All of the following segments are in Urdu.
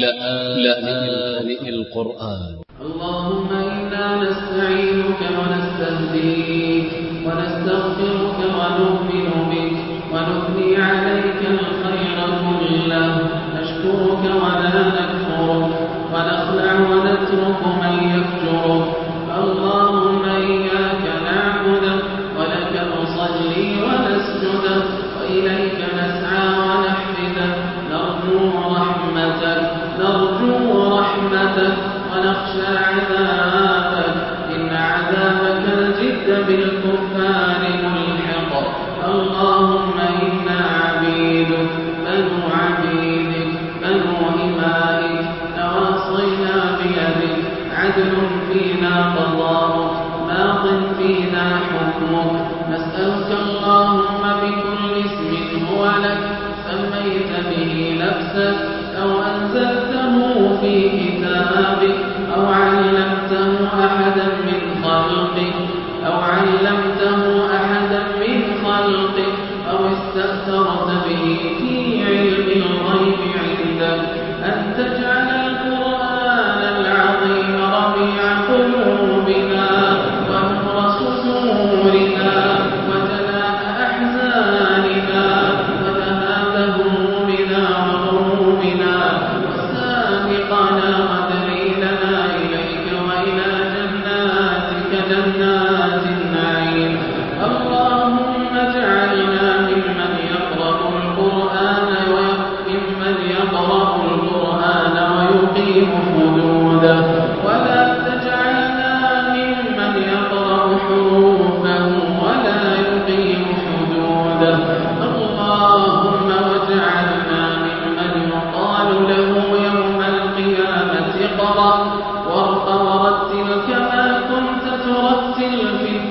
لآن القرآن. اللهم إنا نستعينك ونستهديك ونستغفرك ونؤمن بك ونثني عليك الخير كله. نشكرك ولا نكفرك ونخلع ونترك من نفسك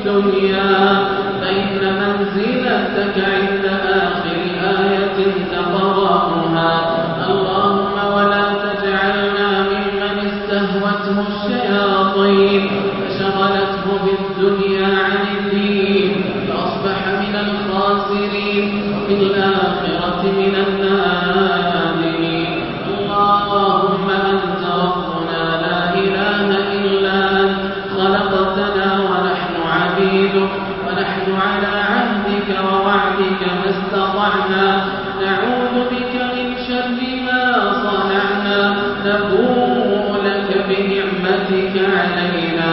الدنيا، فإن منزلتك عند آخر آية تقرأها. اللهم ولا تجعلنا ممن استهوته الشياطين، فشغلته بالدنيا عن الدين، فأصبح من الخاسرين، وفي الآخرة من النادمين بنعمتك علينا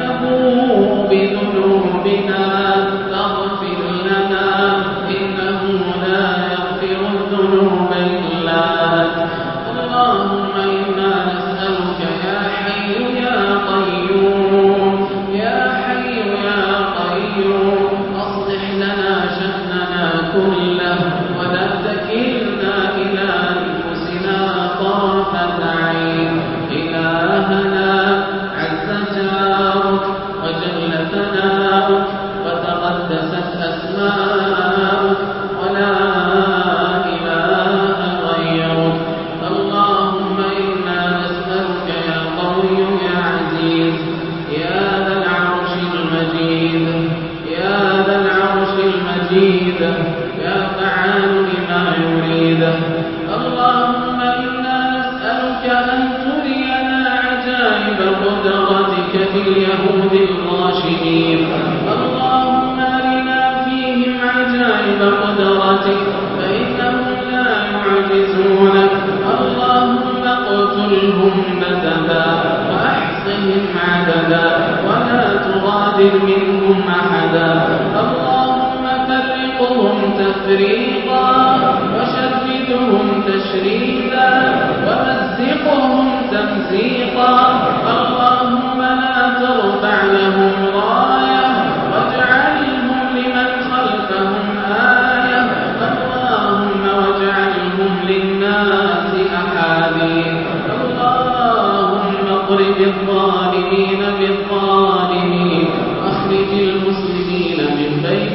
نبوء بذنوبنا. شأننا كله اليهود الراشدين اللهم أرنا فيهم عجائب قدرتك فإنهم لا يعجزونك اللهم اقتلهم بددا وأحصهم عددا ولا تغادر منهم أحدا اللهم فرقهم تفريقا وشردهم تشريدا ومزقهم تمزيقا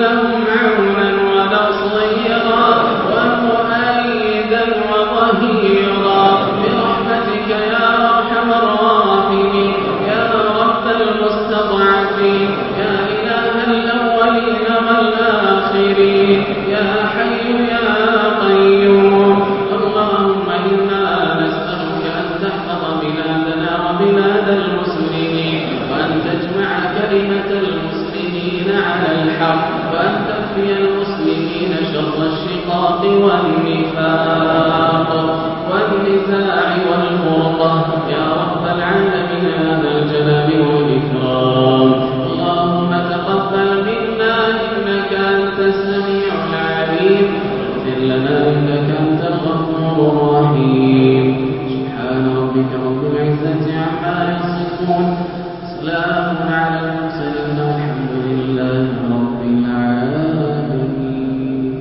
لهم عون والنفاق